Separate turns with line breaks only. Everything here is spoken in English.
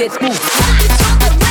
Let's move.